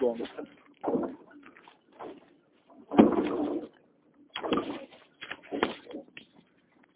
bom.